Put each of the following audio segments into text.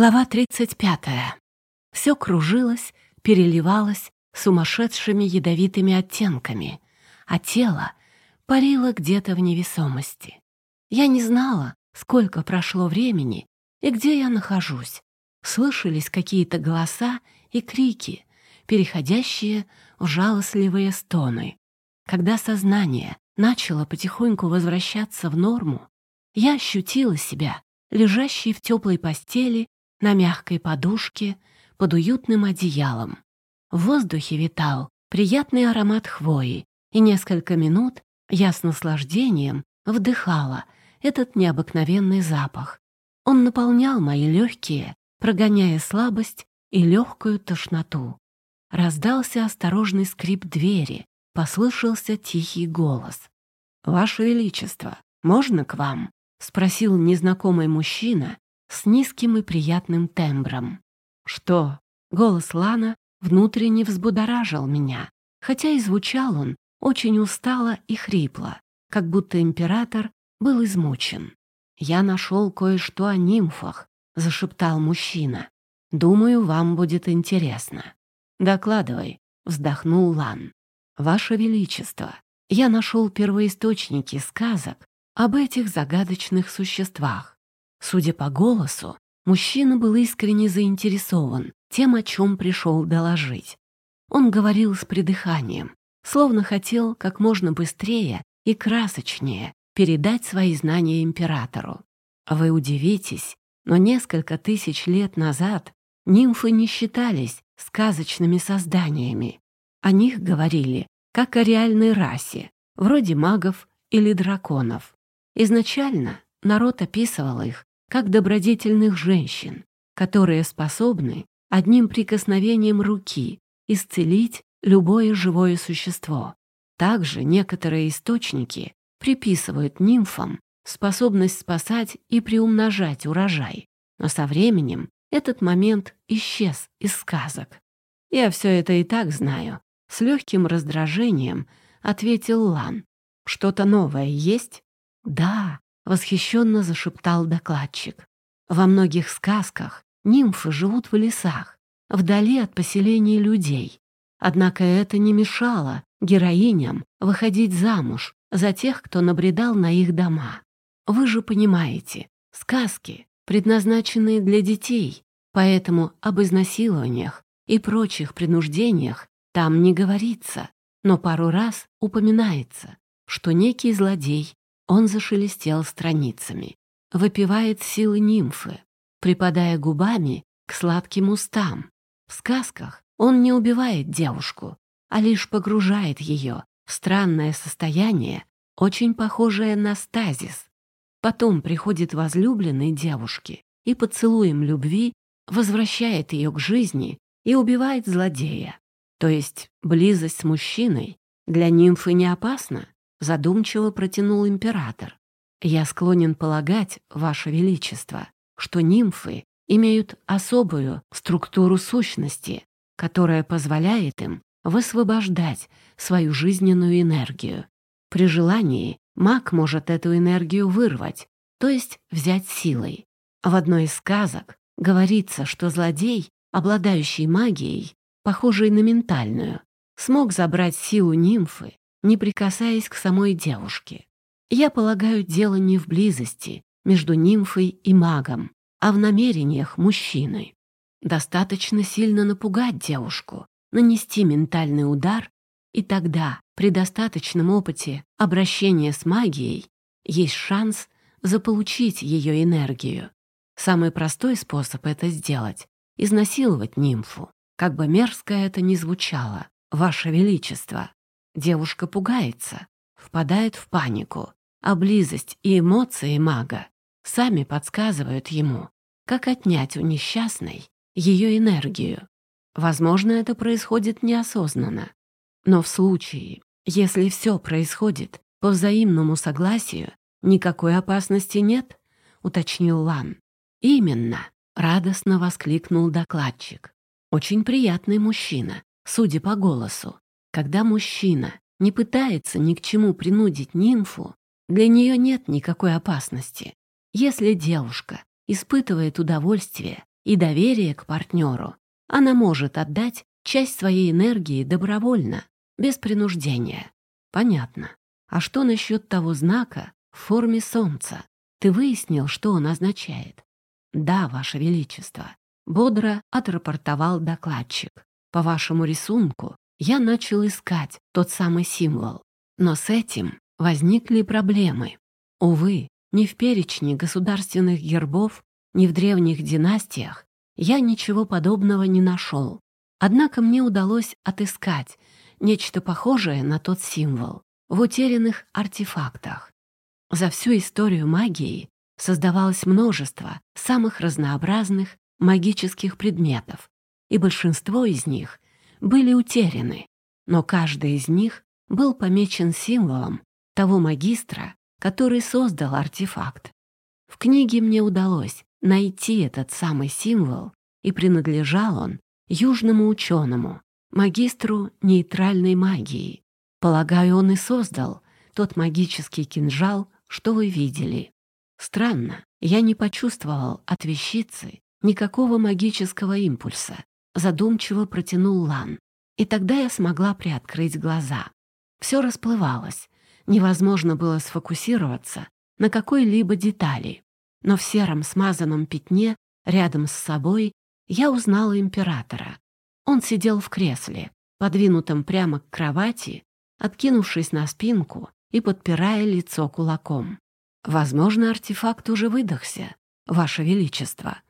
Глава 35. Все кружилось, переливалось сумасшедшими ядовитыми оттенками, а тело парило где-то в невесомости. Я не знала, сколько прошло времени и где я нахожусь. Слышались какие-то голоса и крики, переходящие в жалостливые стоны. Когда сознание начало потихоньку возвращаться в норму, я ощутила себя лежащей в теплой постели на мягкой подушке под уютным одеялом. В воздухе витал приятный аромат хвои, и несколько минут я с наслаждением вдыхала этот необыкновенный запах. Он наполнял мои легкие, прогоняя слабость и легкую тошноту. Раздался осторожный скрип двери, послышался тихий голос. «Ваше Величество, можно к вам?» — спросил незнакомый мужчина с низким и приятным тембром. «Что?» — голос Лана внутренне взбудоражил меня, хотя и звучал он очень устало и хрипло, как будто император был измучен. «Я нашел кое-что о нимфах», — зашептал мужчина. «Думаю, вам будет интересно». «Докладывай», — вздохнул Лан. «Ваше Величество, я нашел первоисточники сказок об этих загадочных существах. Судя по голосу, мужчина был искренне заинтересован тем, о чем пришел доложить. Он говорил с придыханием, словно хотел как можно быстрее и красочнее передать свои знания императору. Вы удивитесь, но несколько тысяч лет назад нимфы не считались сказочными созданиями. О них говорили как о реальной расе, вроде магов или драконов. Изначально народ описывал их как добродетельных женщин, которые способны одним прикосновением руки исцелить любое живое существо. Также некоторые источники приписывают нимфам способность спасать и приумножать урожай, но со временем этот момент исчез из сказок. «Я все это и так знаю», — с легким раздражением ответил Лан. «Что-то новое есть?» «Да», восхищенно зашептал докладчик. Во многих сказках нимфы живут в лесах, вдали от поселений людей. Однако это не мешало героиням выходить замуж за тех, кто набредал на их дома. Вы же понимаете, сказки, предназначенные для детей, поэтому об изнасилованиях и прочих принуждениях там не говорится, но пару раз упоминается, что некий злодей он зашелестел страницами. Выпивает силы нимфы, припадая губами к сладким устам. В сказках он не убивает девушку, а лишь погружает ее в странное состояние, очень похожее на стазис. Потом приходит возлюбленной девушке и поцелуем любви возвращает ее к жизни и убивает злодея. То есть близость с мужчиной для нимфы не опасна, задумчиво протянул император. «Я склонен полагать, Ваше Величество, что нимфы имеют особую структуру сущности, которая позволяет им высвобождать свою жизненную энергию. При желании маг может эту энергию вырвать, то есть взять силой. В одной из сказок говорится, что злодей, обладающий магией, похожей на ментальную, смог забрать силу нимфы не прикасаясь к самой девушке. Я полагаю, дело не в близости между нимфой и магом, а в намерениях мужчины. Достаточно сильно напугать девушку, нанести ментальный удар, и тогда, при достаточном опыте обращения с магией, есть шанс заполучить ее энергию. Самый простой способ это сделать — изнасиловать нимфу, как бы мерзко это ни звучало, Ваше Величество. Девушка пугается, впадает в панику, а близость и эмоции мага сами подсказывают ему, как отнять у несчастной ее энергию. Возможно, это происходит неосознанно. Но в случае, если все происходит по взаимному согласию, никакой опасности нет, уточнил Лан. Именно, радостно воскликнул докладчик. Очень приятный мужчина, судя по голосу. Когда мужчина не пытается ни к чему принудить нимфу, для нее нет никакой опасности. Если девушка испытывает удовольствие и доверие к партнеру, она может отдать часть своей энергии добровольно, без принуждения. Понятно. А что насчет того знака в форме солнца? Ты выяснил, что он означает? Да, Ваше Величество. Бодро отрапортовал докладчик. По вашему рисунку я начал искать тот самый символ. Но с этим возникли проблемы. Увы, ни в перечне государственных гербов, ни в древних династиях я ничего подобного не нашел. Однако мне удалось отыскать нечто похожее на тот символ в утерянных артефактах. За всю историю магии создавалось множество самых разнообразных магических предметов, и большинство из них были утеряны, но каждый из них был помечен символом того магистра, который создал артефакт. В книге мне удалось найти этот самый символ, и принадлежал он южному ученому, магистру нейтральной магии. Полагаю, он и создал тот магический кинжал, что вы видели. Странно, я не почувствовал от вещицы никакого магического импульса. Задумчиво протянул Лан. И тогда я смогла приоткрыть глаза. Все расплывалось. Невозможно было сфокусироваться на какой-либо детали. Но в сером смазанном пятне рядом с собой я узнала императора. Он сидел в кресле, подвинутом прямо к кровати, откинувшись на спинку и подпирая лицо кулаком. Возможно, артефакт уже выдохся, Ваше Величество.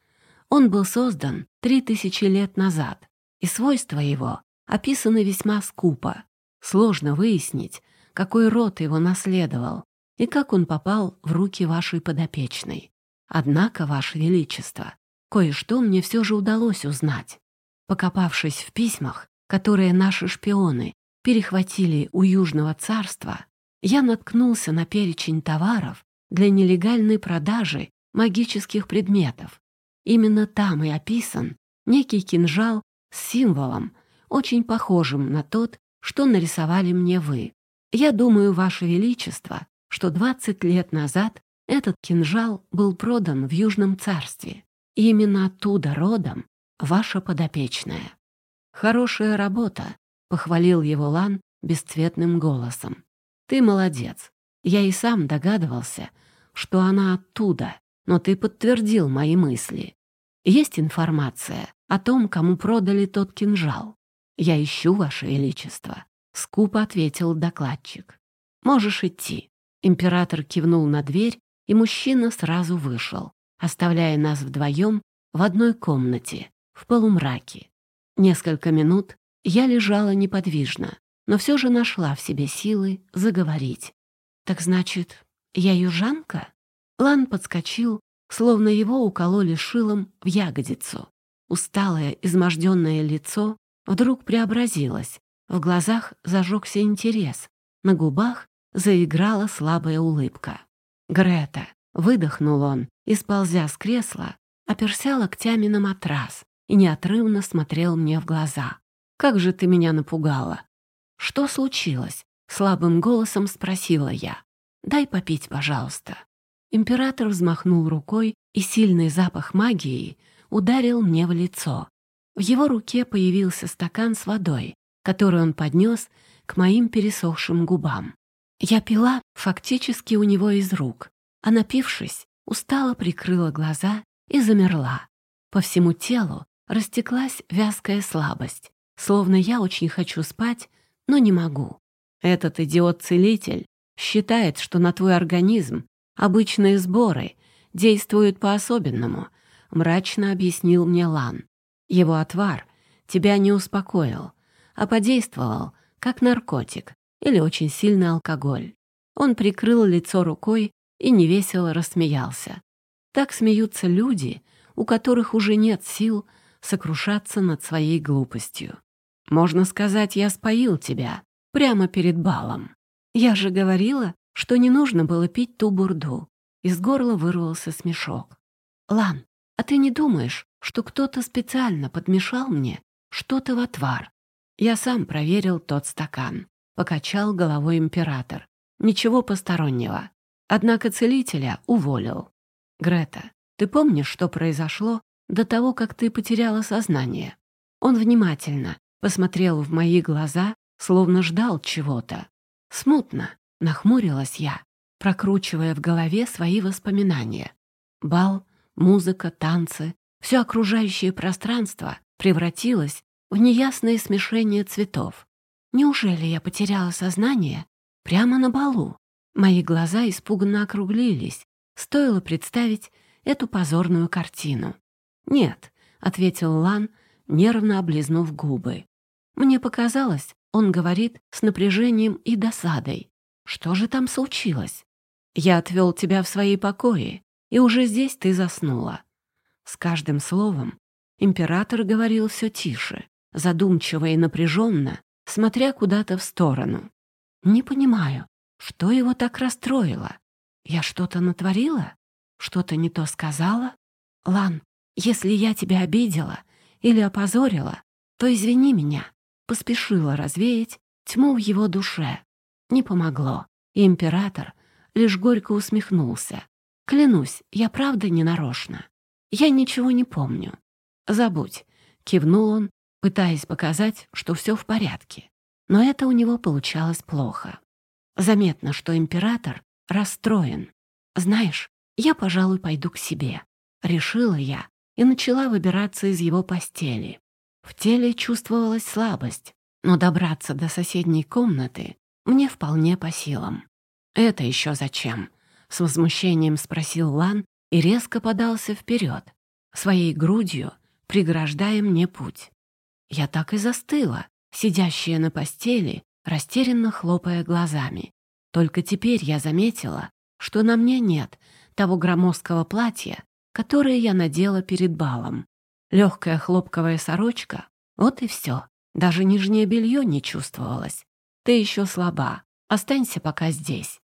Он был создан три тысячи лет назад, и свойства его описаны весьма скупо. Сложно выяснить, какой род его наследовал и как он попал в руки вашей подопечной. Однако, Ваше Величество, Кое-что мне все же удалось узнать. Покопавшись в письмах, которые наши шпионы перехватили у Южного царства, я наткнулся на перечень товаров для нелегальной продажи магических предметов. Именно там и описан некий кинжал с символом, очень похожим на тот, что нарисовали мне вы. Я думаю, Ваше Величество, что 20 лет назад этот кинжал был продан в Южном царстве. Именно оттуда родом ваша подопечная. Хорошая работа, похвалил его Лан бесцветным голосом. Ты молодец. Я и сам догадывался, что она оттуда, но ты подтвердил мои мысли. Есть информация о том, кому продали тот кинжал. Я ищу, Ваше Величество, скупо ответил докладчик. Можешь идти. Император кивнул на дверь, и мужчина сразу вышел оставляя нас вдвоем в одной комнате, в полумраке. Несколько минут я лежала неподвижно, но все же нашла в себе силы заговорить. «Так значит, я южанка?» Лан подскочил, словно его укололи шилом в ягодицу. Усталое, изможденное лицо вдруг преобразилось, в глазах зажегся интерес, на губах заиграла слабая улыбка. «Грета!» — выдохнул он, и, сползя с кресла, оперся локтями на матрас и неотрывно смотрел мне в глаза. «Как же ты меня напугала!» «Что случилось?» — слабым голосом спросила я. «Дай попить, пожалуйста». Император взмахнул рукой, и сильный запах магии ударил мне в лицо. В его руке появился стакан с водой, который он поднес к моим пересохшим губам. Я пила фактически у него из рук, а напившись, устало прикрыла глаза и замерла. По всему телу растеклась вязкая слабость, словно я очень хочу спать, но не могу. Этот идиот-целитель считает, что на твой организм обычные сборы действуют по-особенному, мрачно объяснил мне Лан. Его отвар тебя не успокоил, а подействовал как наркотик или очень сильный алкоголь. Он прикрыл лицо рукой и невесело рассмеялся. Так смеются люди, у которых уже нет сил сокрушаться над своей глупостью. Можно сказать, я споил тебя прямо перед балом. Я же говорила, что не нужно было пить ту бурду. Из горла вырвался смешок. Лан, а ты не думаешь, что кто-то специально подмешал мне что-то в отвар? Я сам проверил тот стакан. Покачал головой император. Ничего постороннего. Однако целителя уволил. «Грета, ты помнишь, что произошло до того, как ты потеряла сознание. Он внимательно посмотрел в мои глаза, словно ждал чего-то. Смутно нахмурилась я, прокручивая в голове свои воспоминания. Бал, музыка, танцы, все окружающее пространство превратилось в неясное смешение цветов. Неужели я потеряла сознание прямо на балу? Мои глаза испуганно округлились. Стоило представить эту позорную картину. «Нет», — ответил Лан, нервно облизнув губы. Мне показалось, он говорит с напряжением и досадой. «Что же там случилось? Я отвел тебя в свои покои, и уже здесь ты заснула». С каждым словом император говорил все тише, задумчиво и напряженно, смотря куда-то в сторону. «Не понимаю, что его так расстроило? Я что-то натворила? Что-то не то сказала? Лан, если я тебя обидела или опозорила, то извини меня». Поспешила развеять тьму в его душе. Не помогло, и император лишь горько усмехнулся. «Клянусь, я правда не нарочно. Я ничего не помню. Забудь», — кивнул он, пытаясь показать, что все в порядке. Но это у него получалось плохо. Заметно, что император расстроен. «Знаешь, я, пожалуй, пойду к себе», — решила я и начала выбираться из его постели. В теле чувствовалась слабость, но добраться до соседней комнаты мне вполне по силам. «Это еще зачем?» — с возмущением спросил Лан и резко подался вперед, своей грудью преграждая мне путь. Я так и застыла, сидящая на постели, растерянно хлопая глазами. Только теперь я заметила, что на мне нет того громоздкого платья, которое я надела перед балом. Легкая хлопковая сорочка — вот и все. Даже нижнее белье не чувствовалось. Ты еще слаба. Останься пока здесь.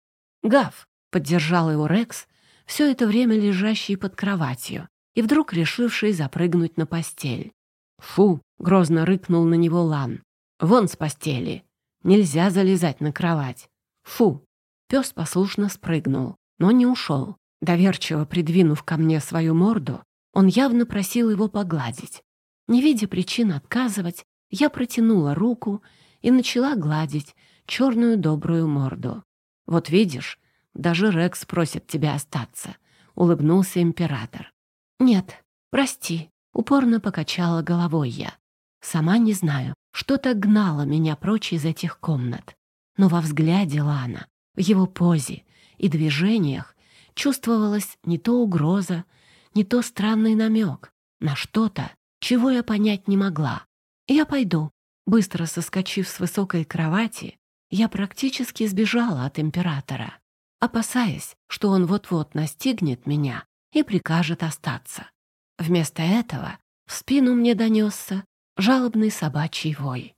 Гав, — поддержал его Рекс, все это время лежащий под кроватью и вдруг решивший запрыгнуть на постель. «Фу!» — грозно рыкнул на него Лан. «Вон с постели! Нельзя залезать на кровать! Фу!» Пес послушно спрыгнул, но не ушел. Доверчиво придвинув ко мне свою морду, он явно просил его погладить. Не видя причин отказывать, я протянула руку и начала гладить черную добрую морду. «Вот видишь, даже Рекс просит тебя остаться», — улыбнулся император. «Нет, прости», — упорно покачала головой я. Сама не знаю, что так гнало меня прочь из этих комнат. Но во взгляде Лана, в его позе и движениях чувствовалась не то угроза, не то странный намек на что-то, чего я понять не могла. «Я пойду». Быстро соскочив с высокой кровати, я практически сбежала от императора, опасаясь, что он вот-вот настигнет меня и прикажет остаться. Вместо этого в спину мне донесся жалобный собачий вой.